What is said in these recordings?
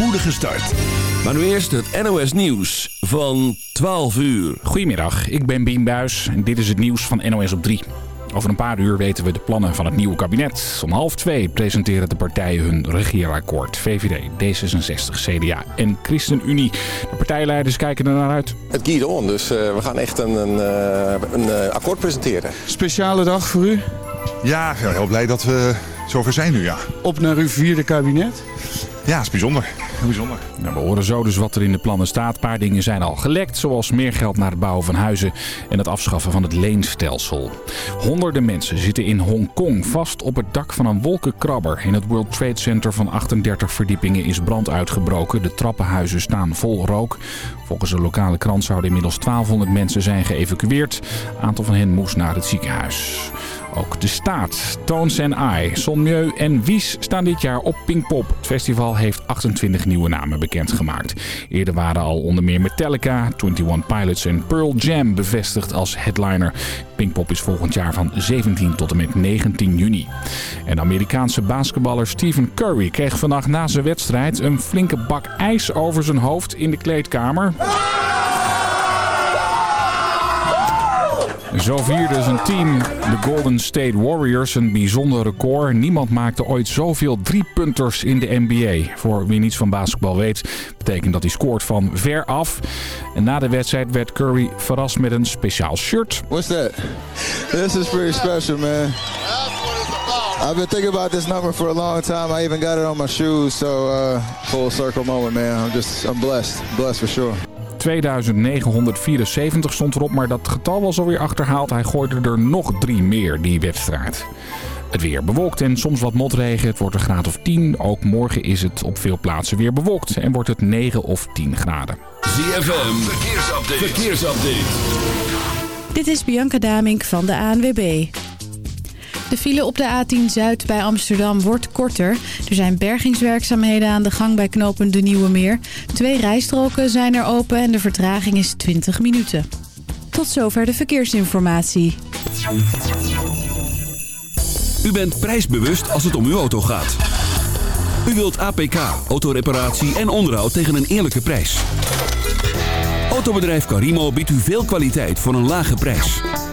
spoedige start. Maar nu eerst het NOS Nieuws van 12 uur. Goedemiddag, ik ben Bien Buis en dit is het nieuws van NOS op 3. Over een paar uur weten we de plannen van het nieuwe kabinet. Om half twee presenteren de partijen hun regeerakkoord. VVD, D66, CDA en ChristenUnie. De partijleiders kijken er naar uit. Het giet on, dus uh, we gaan echt een, een, uh, een uh, akkoord presenteren. Speciale dag voor u? Ja, heel blij dat we zover zijn nu, ja. Op naar uw vierde kabinet? Ja, is bijzonder. Heel bijzonder. Nou, we horen zo dus wat er in de plannen staat. Een paar dingen zijn al gelekt, zoals meer geld naar het bouwen van huizen en het afschaffen van het leenstelsel. Honderden mensen zitten in Hongkong vast op het dak van een wolkenkrabber. In het World Trade Center van 38 verdiepingen is brand uitgebroken. De trappenhuizen staan vol rook. Volgens de lokale krant zouden inmiddels 1200 mensen zijn geëvacueerd. Een aantal van hen moest naar het ziekenhuis. Ook de staat, Tones and I, Son Mieu en Wies staan dit jaar op Pinkpop. Het festival heeft 28 nieuwe namen bekendgemaakt. Eerder waren al onder meer Metallica, 21 Pilots en Pearl Jam bevestigd als headliner. Pinkpop is volgend jaar van 17 tot en met 19 juni. En Amerikaanse basketballer Stephen Curry kreeg vannacht na zijn wedstrijd een flinke bak ijs over zijn hoofd in de kleedkamer. Zo vierde zijn team, de Golden State Warriors, een bijzonder record. Niemand maakte ooit zoveel driepunters in de NBA. Voor wie niets van basketbal weet, betekent dat hij scoort van ver af. En na de wedstrijd werd Curry verrast met een speciaal shirt. What's that? This is pretty special, man. I've been thinking about this number for a long time. I even got it on my shoes, so uh, full circle moment, man. I'm just, I'm blessed, blessed for sure. 2974 stond erop, maar dat getal was alweer achterhaald. Hij gooide er nog drie meer die wedstrijd. Het weer bewolkt en soms wat motregen. Het wordt een graad of 10. Ook morgen is het op veel plaatsen weer bewolkt en wordt het 9 of 10 graden. ZFM, verkeersupdate. verkeersupdate. Dit is Bianca Damink van de ANWB. De file op de A10 Zuid bij Amsterdam wordt korter. Er zijn bergingswerkzaamheden aan de gang bij knooppunt De Nieuwe Meer. Twee rijstroken zijn er open en de vertraging is 20 minuten. Tot zover de verkeersinformatie. U bent prijsbewust als het om uw auto gaat. U wilt APK, autoreparatie en onderhoud tegen een eerlijke prijs. Autobedrijf Carimo biedt u veel kwaliteit voor een lage prijs.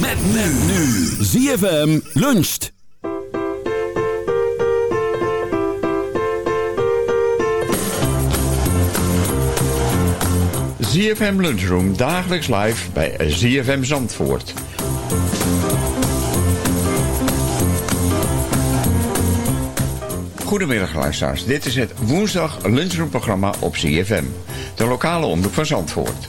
Met men nu. ZFM luncht. ZFM Lunchroom dagelijks live bij ZFM Zandvoort. Goedemiddag luisteraars, dit is het woensdag lunchroomprogramma op ZFM. De lokale omroep van Zandvoort.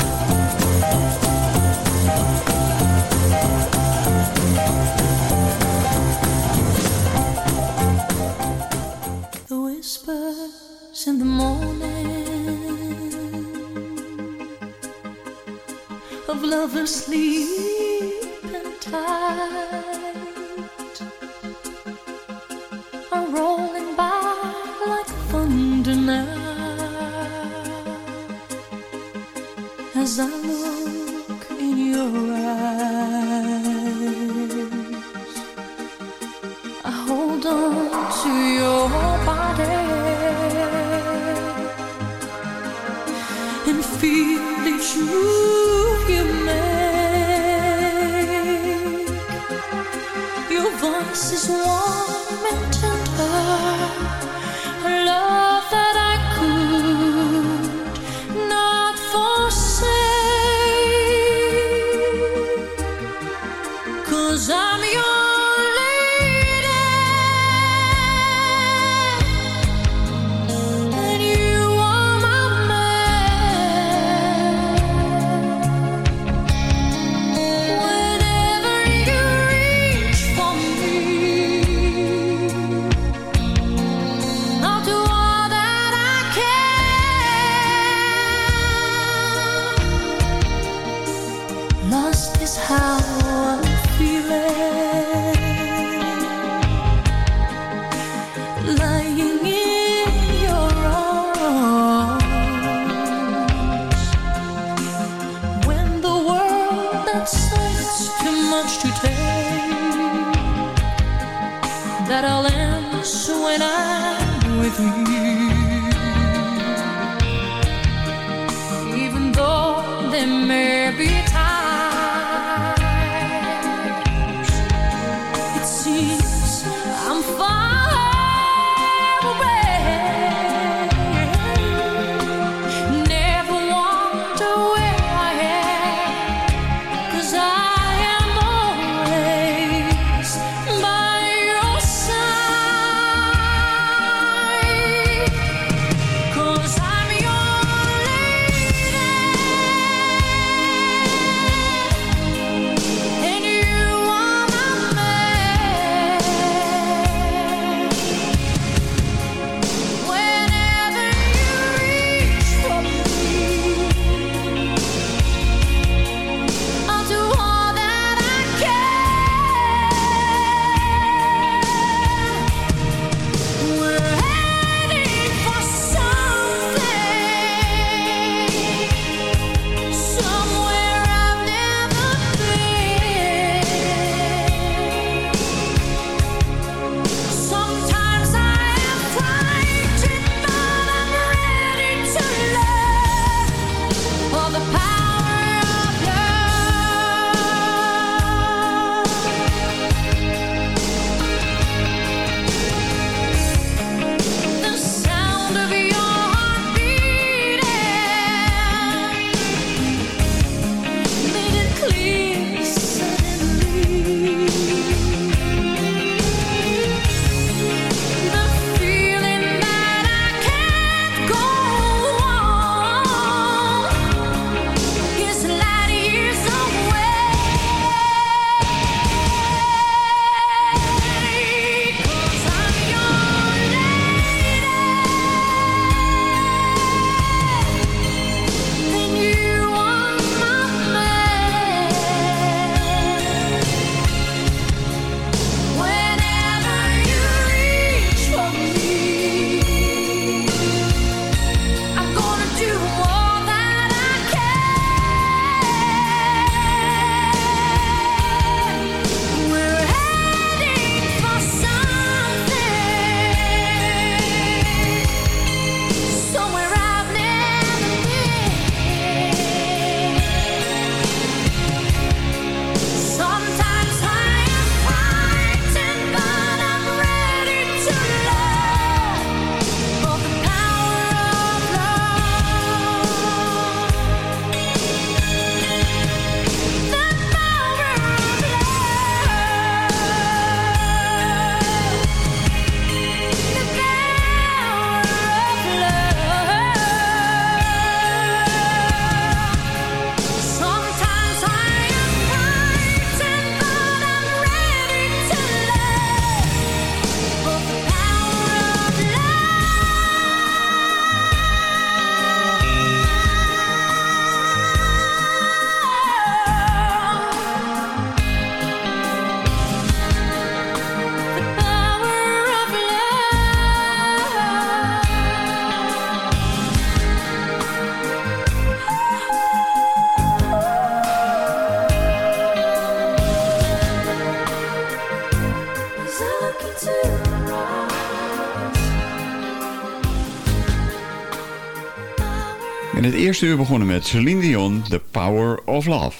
eerste uur begonnen met Celine Dion, The Power of Love.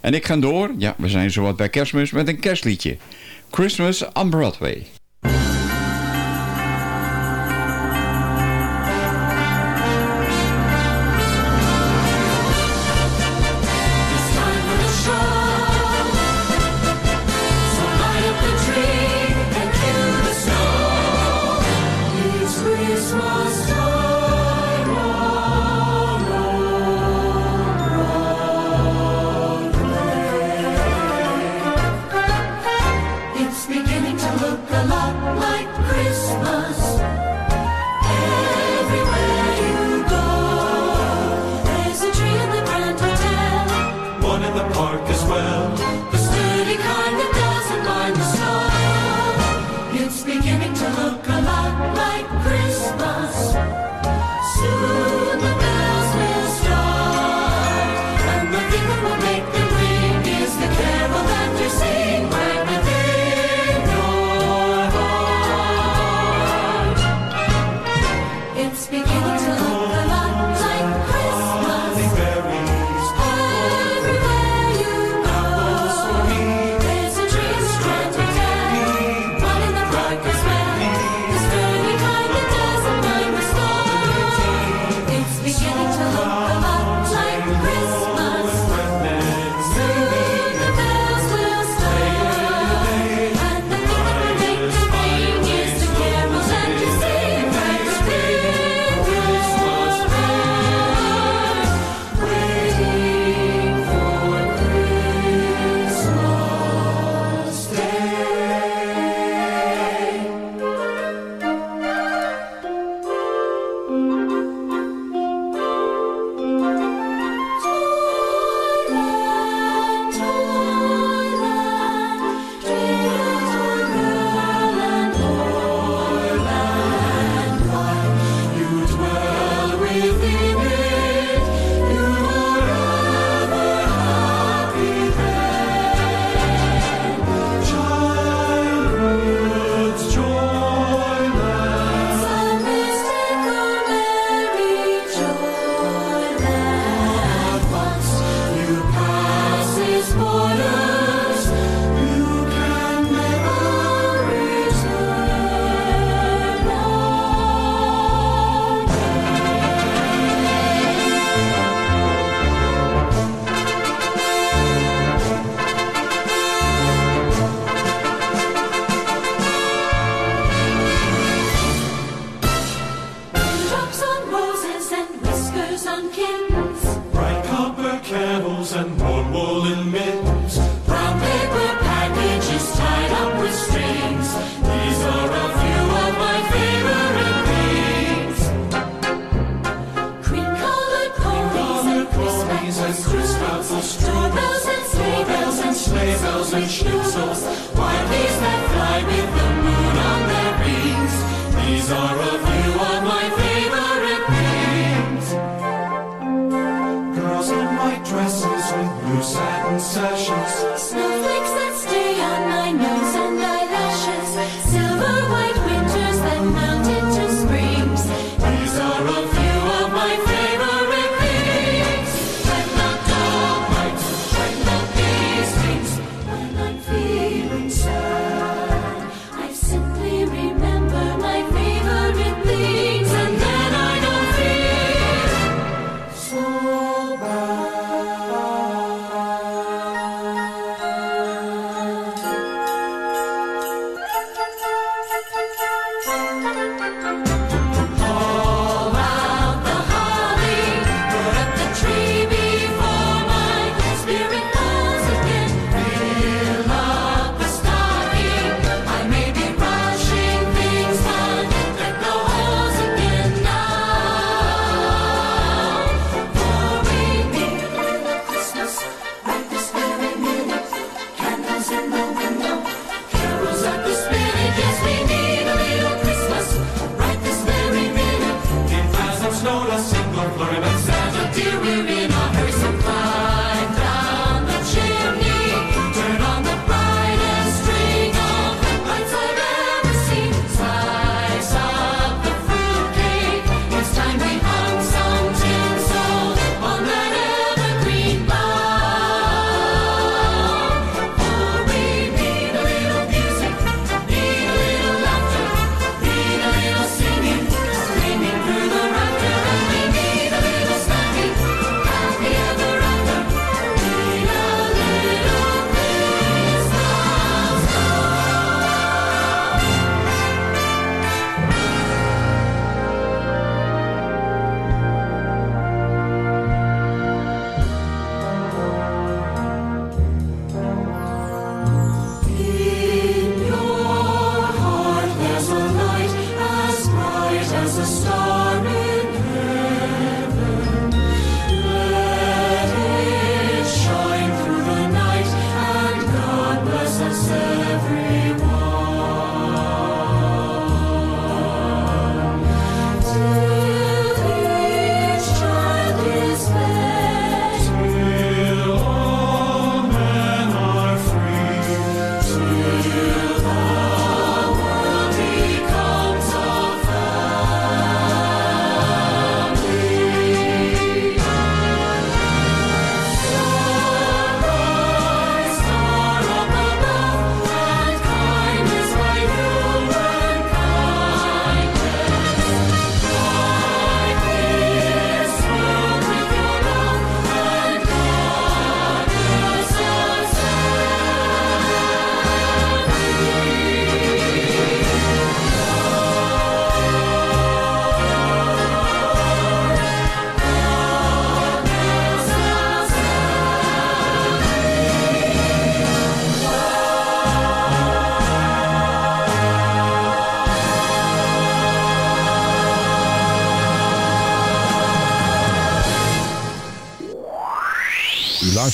En ik ga door, ja, we zijn zowat bij kerstmis, met een kerstliedje. Christmas on Broadway.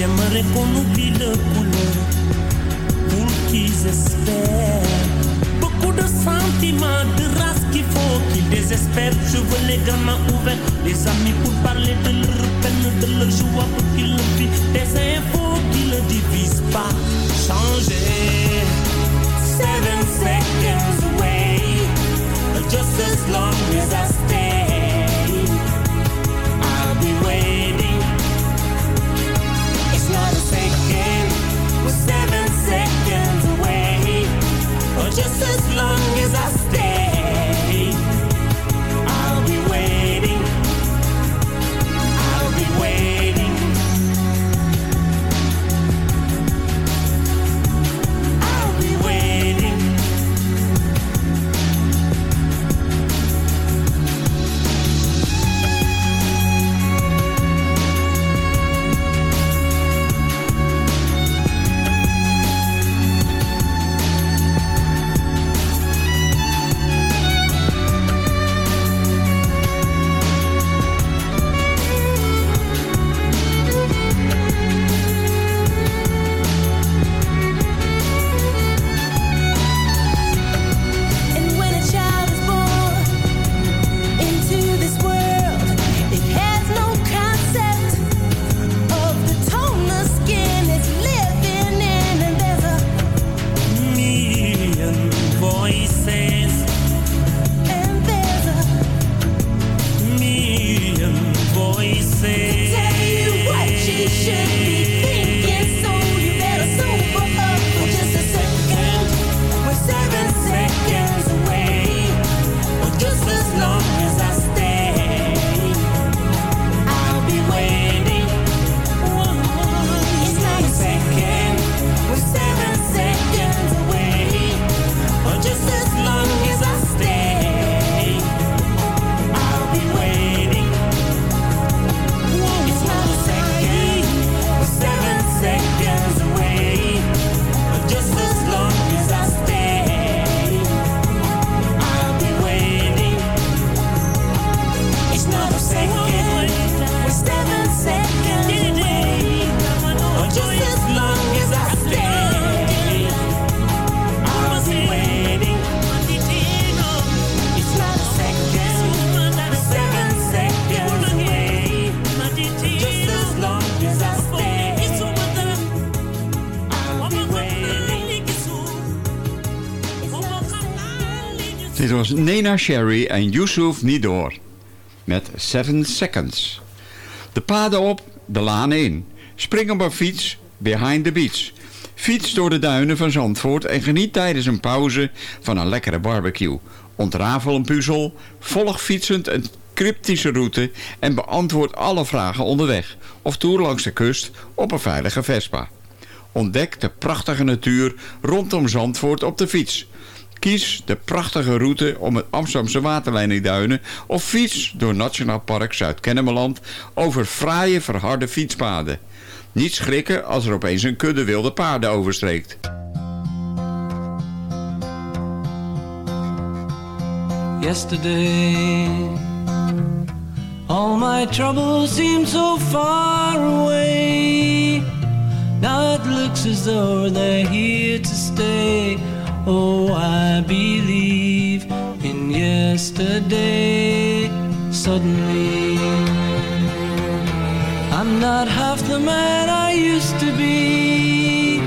Seamănă cu o nubilă culoare Urchize sper Beaucoup de sentiments, de race qu'il faut désespèrent, je veux les gamins ouverts Les amis pour parler de leur peine De leur joie pour qu'ils le Des infos qui ne divisent pas. Changer. Seven seconds away. Just as long as I stay. just as long as I Sherry en Yusuf Nidor met 7 Seconds. De paden op, de laan in. Spring op een fiets, behind the beach. Fiets door de duinen van Zandvoort en geniet tijdens een pauze van een lekkere barbecue. Ontrafel een puzzel, volg fietsend een cryptische route en beantwoord alle vragen onderweg. Of toer langs de kust op een veilige Vespa. Ontdek de prachtige natuur rondom Zandvoort op de fiets. Kies de prachtige route om het Amsterdamse waterleidingduinen of fiets door Nationaal Park Zuid-Kennemerland over fraaie verharde fietspaden. Niet schrikken als er opeens een kudde wilde paarden overstreekt. yesterday. All my troubles seem so far away. Now it looks as though they're here to stay. I believe in yesterday. Suddenly, I'm not half the man I used to be.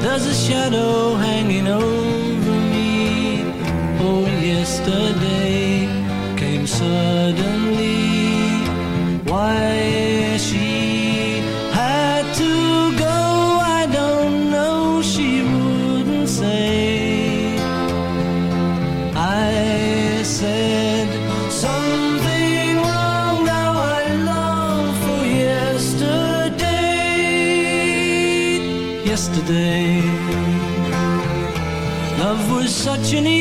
There's a shadow such an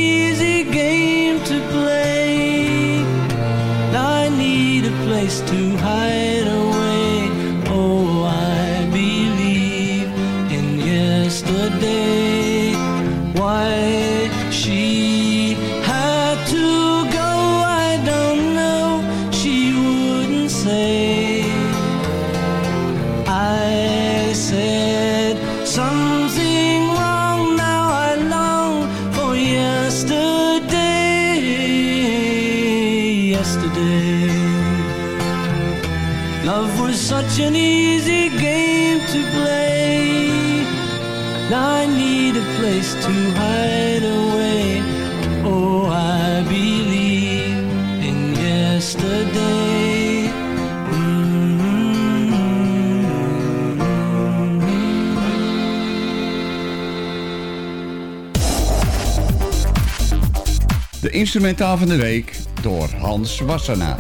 De instrumentaal van de week door Hans Wassenaar.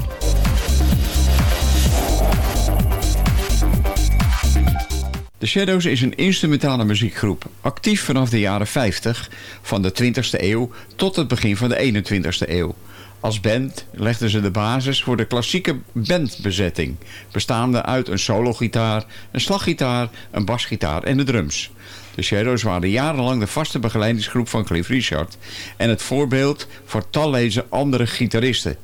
The Shadows is een instrumentale muziekgroep, actief vanaf de jaren 50 van de 20e eeuw tot het begin van de 21e eeuw. Als band legden ze de basis voor de klassieke bandbezetting, bestaande uit een sologitaar, een slaggitaar, een basgitaar en de drums. De Shadows waren jarenlang de vaste begeleidingsgroep van Cliff Richard en het voorbeeld voor talloze andere gitaristen.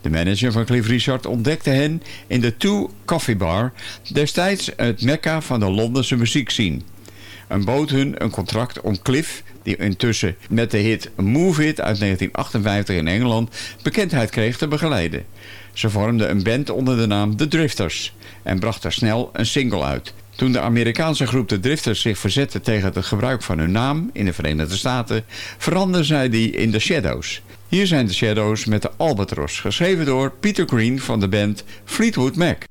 De manager van Cliff Richard ontdekte hen in de Two Coffee Bar, destijds het mekka van de Londense muziekscene. En bood hun een contract om Cliff, die intussen met de hit Move It uit 1958 in Engeland bekendheid kreeg, te begeleiden. Ze vormden een band onder de naam The Drifters en brachten snel een single uit. Toen de Amerikaanse groep de Drifters zich verzette tegen het gebruik van hun naam in de Verenigde Staten, veranderden zij die in The Shadows. Hier zijn de Shadows met de Albatros, geschreven door Peter Green van de band Fleetwood Mac.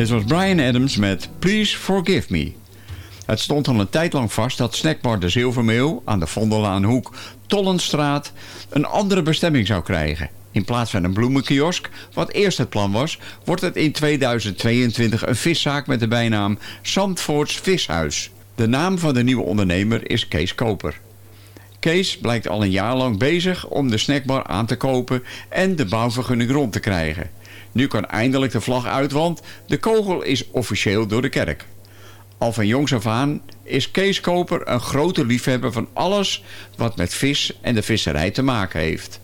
Dit was Brian Adams met Please Forgive Me. Het stond al een tijd lang vast dat snackbar De Zilvermeel aan de Vondelaanhoek Tollenstraat een andere bestemming zou krijgen. In plaats van een bloemenkiosk, wat eerst het plan was, wordt het in 2022 een viszaak met de bijnaam Zandvoorts Vishuis. De naam van de nieuwe ondernemer is Kees Koper. Kees blijkt al een jaar lang bezig om de snackbar aan te kopen en de bouwvergunning rond te krijgen. Nu kan eindelijk de vlag uit, want de kogel is officieel door de kerk. Al van jongs af aan is Kees Koper een grote liefhebber van alles wat met vis en de visserij te maken heeft.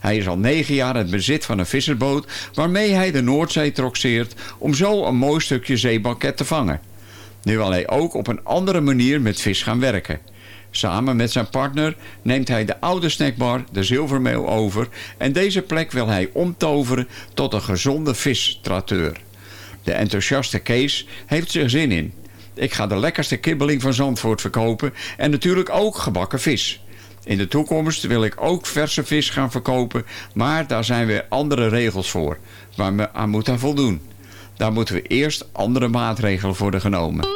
Hij is al negen jaar het bezit van een vissersboot waarmee hij de Noordzee trotseert om zo een mooi stukje zeebanket te vangen. Nu wil hij ook op een andere manier met vis gaan werken. Samen met zijn partner neemt hij de oude snackbar de Zilvermeel over en deze plek wil hij omtoveren tot een gezonde vistrateur. De enthousiaste Kees heeft er zin in. Ik ga de lekkerste kibbeling van Zandvoort verkopen en natuurlijk ook gebakken vis. In de toekomst wil ik ook verse vis gaan verkopen, maar daar zijn weer andere regels voor, waar we aan moeten voldoen. Daar moeten we eerst andere maatregelen voor worden genomen.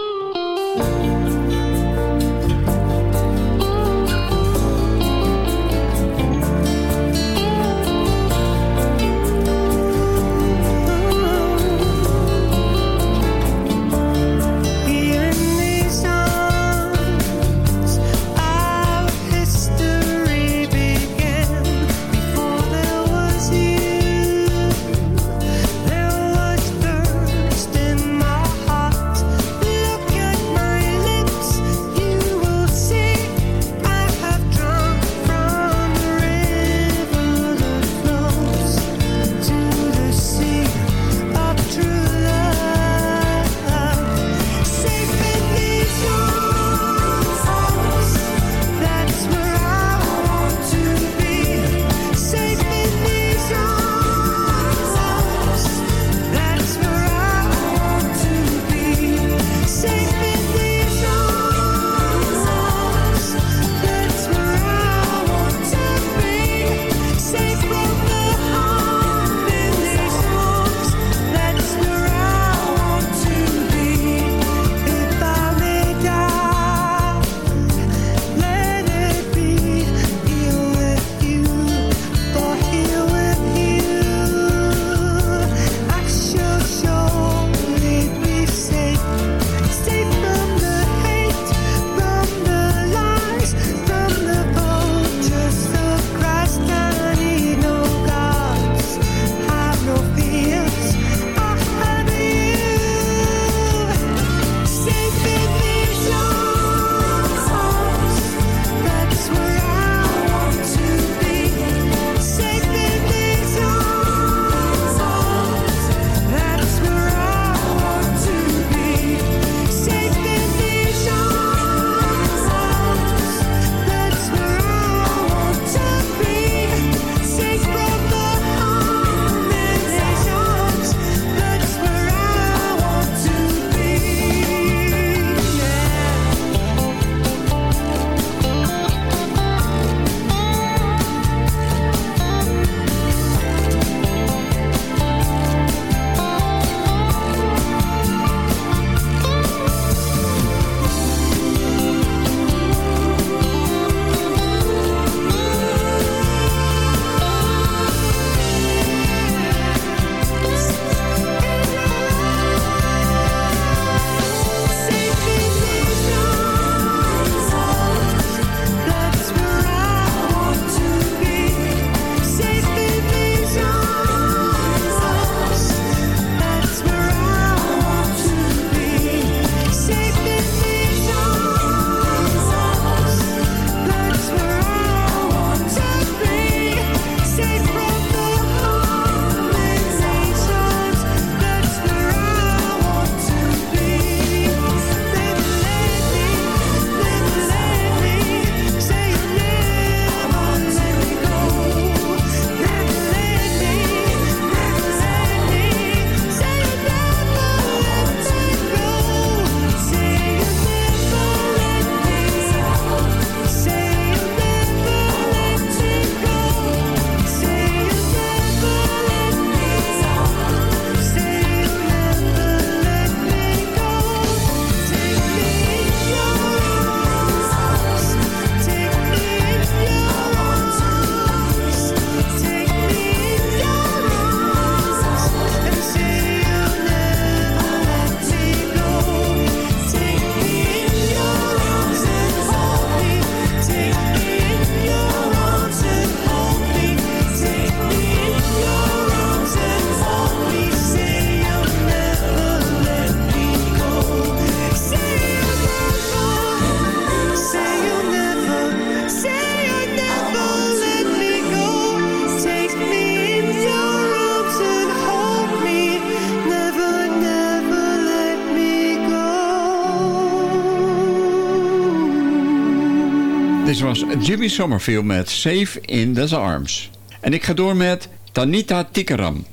Jimmy Somerville met Safe in His Arms. En ik ga door met Tanita Tikaram.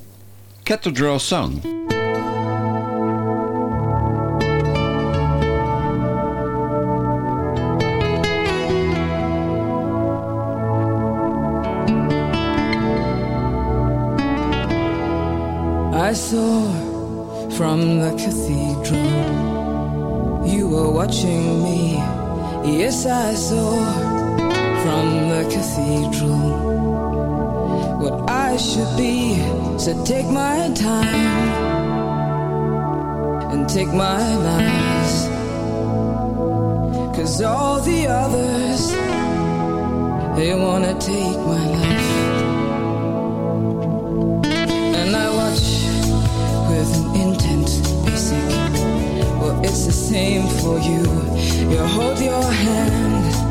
Cathedral Song. I saw from the cathedral you were watching me. Yes, I saw from the cathedral what I should be. So take my time and take my lies. Cause all the others, they wanna take my life. And I watch with an intense basic. Well, it's the same for you. You hold your hand,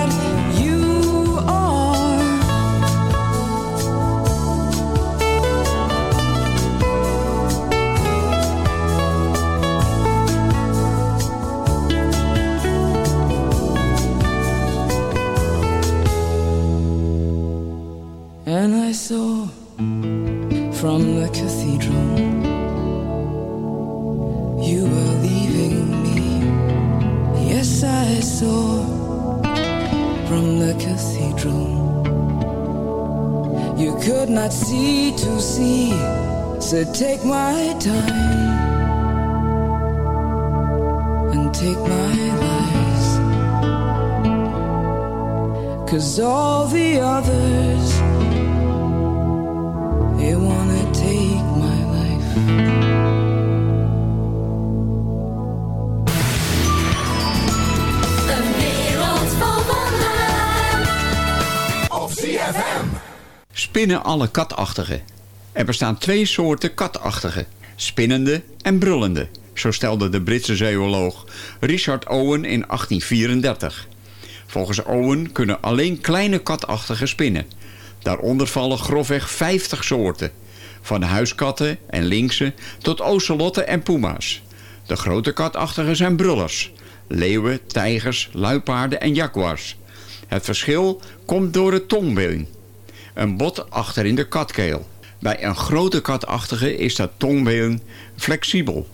So take my time and take my lies. Cause all the others, they wanna take my life. Spinnen alle katachtigen. Er bestaan twee soorten katachtigen. Spinnende en brullende. Zo stelde de Britse zeeoloog Richard Owen in 1834. Volgens Owen kunnen alleen kleine katachtigen spinnen. Daaronder vallen grofweg 50 soorten. Van huiskatten en linksen tot ocelotten en puma's. De grote katachtigen zijn brullers. Leeuwen, tijgers, luipaarden en jaguars. Het verschil komt door het tongbeen. Een bot achter in de katkeel. Bij een grote katachtige is dat tongbeen flexibel.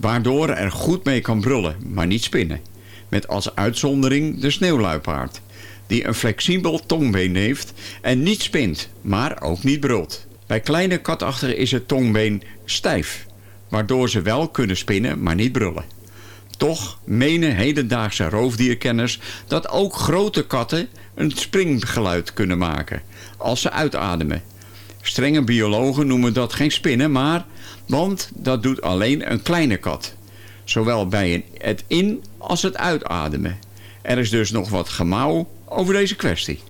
Waardoor er goed mee kan brullen, maar niet spinnen. Met als uitzondering de sneeuwluipaard. Die een flexibel tongbeen heeft en niet spint, maar ook niet brult. Bij kleine katachtigen is het tongbeen stijf. Waardoor ze wel kunnen spinnen, maar niet brullen. Toch menen hedendaagse roofdierkenners dat ook grote katten een springgeluid kunnen maken als ze uitademen. Strenge biologen noemen dat geen spinnen, maar want dat doet alleen een kleine kat. Zowel bij het in- als het uitademen. Er is dus nog wat gemauw over deze kwestie.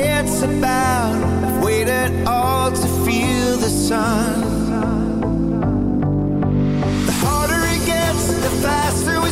It's about. I've all to feel the sun. The harder it gets, the faster we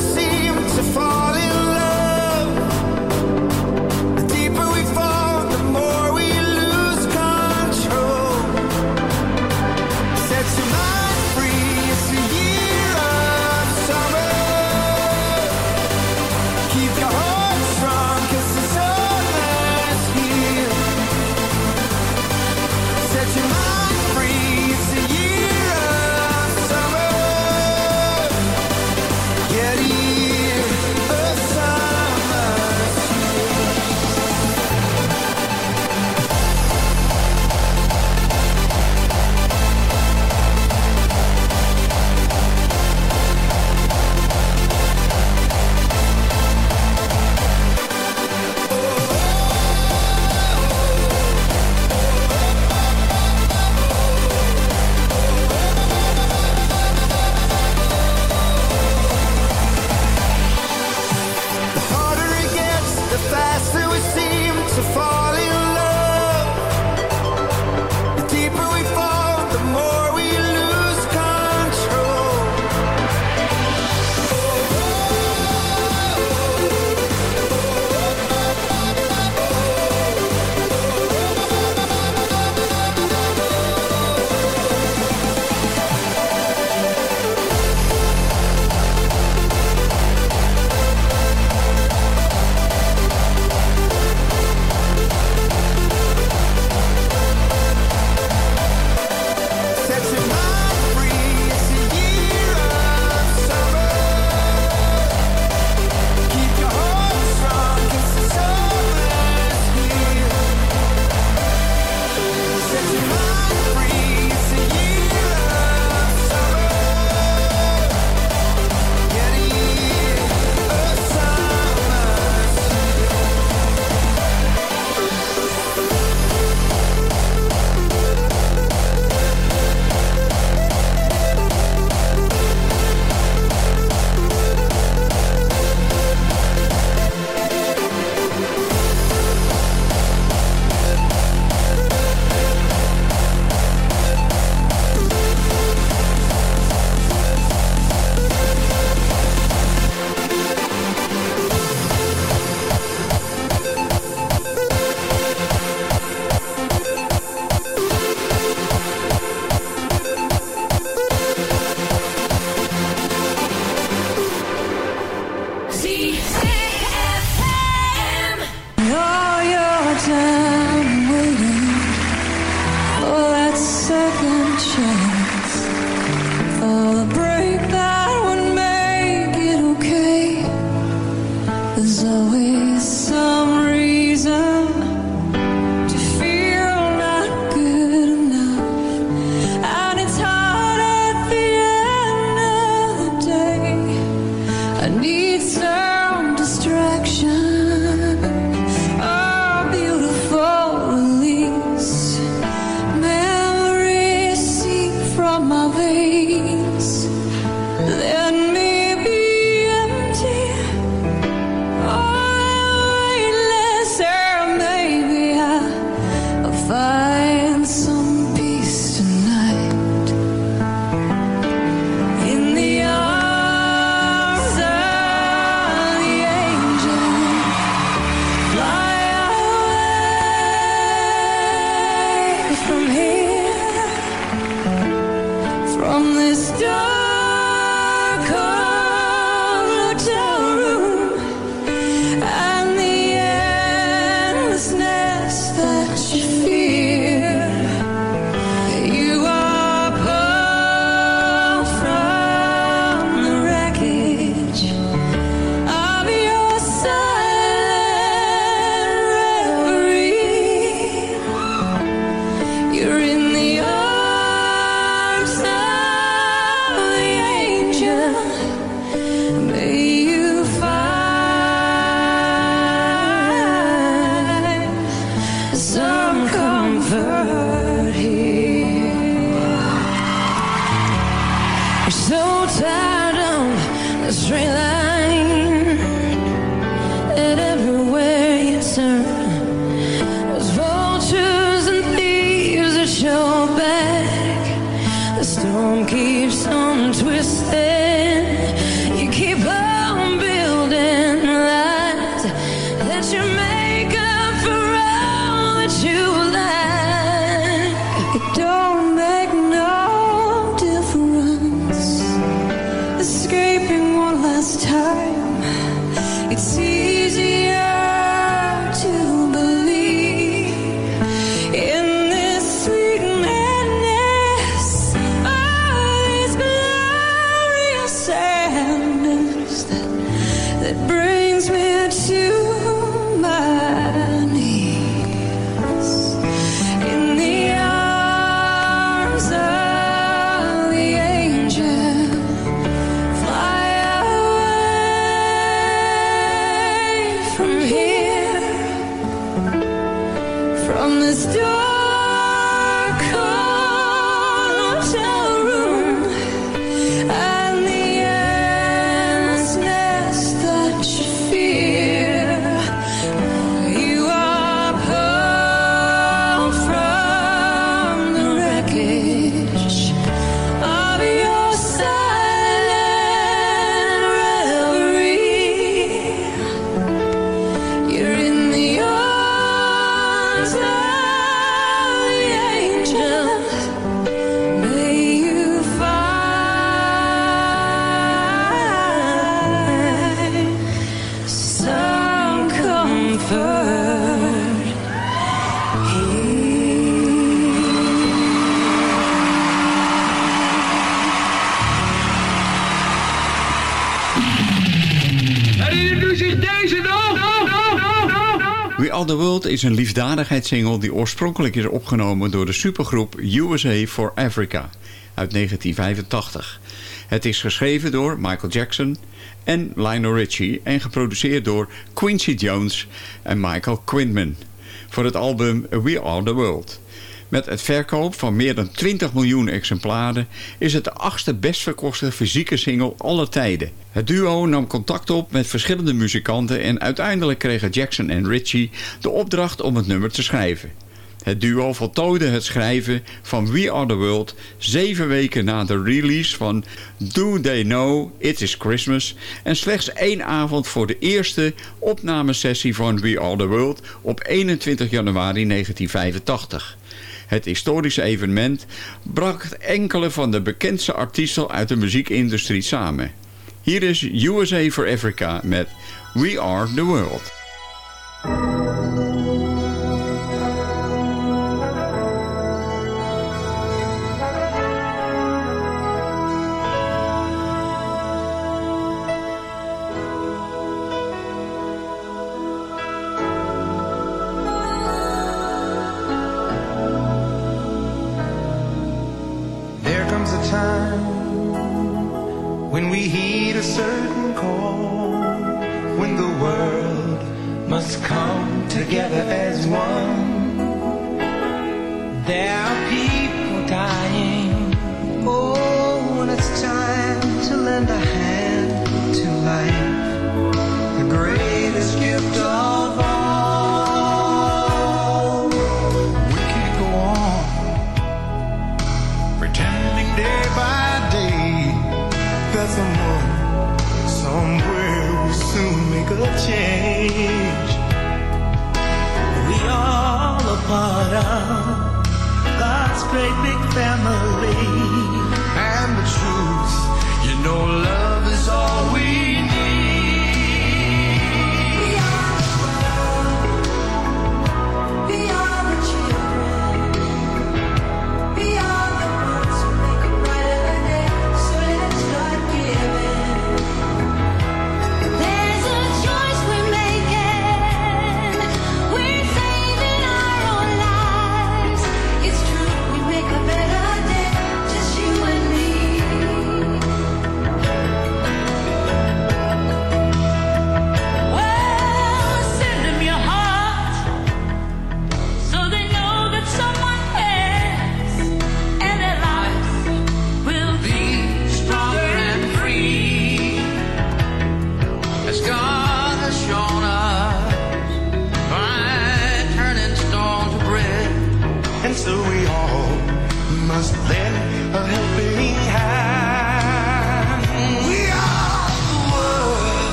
liefdadigheidssingle die oorspronkelijk is opgenomen door de supergroep USA for Africa uit 1985. Het is geschreven door Michael Jackson en Lionel Richie en geproduceerd door Quincy Jones en Michael Quinman voor het album We Are The World. Met het verkoop van meer dan 20 miljoen exemplaren is het de achtste best verkochte fysieke single aller tijden. Het duo nam contact op met verschillende muzikanten en uiteindelijk kregen Jackson en Ritchie de opdracht om het nummer te schrijven. Het duo voltooide het schrijven van We Are The World zeven weken na de release van Do They Know It Is Christmas en slechts één avond voor de eerste opnamesessie van We Are The World op 21 januari 1985. Het historische evenement bracht enkele van de bekendste artiesten uit de muziekindustrie samen. Hier is USA for Africa met We Are The World.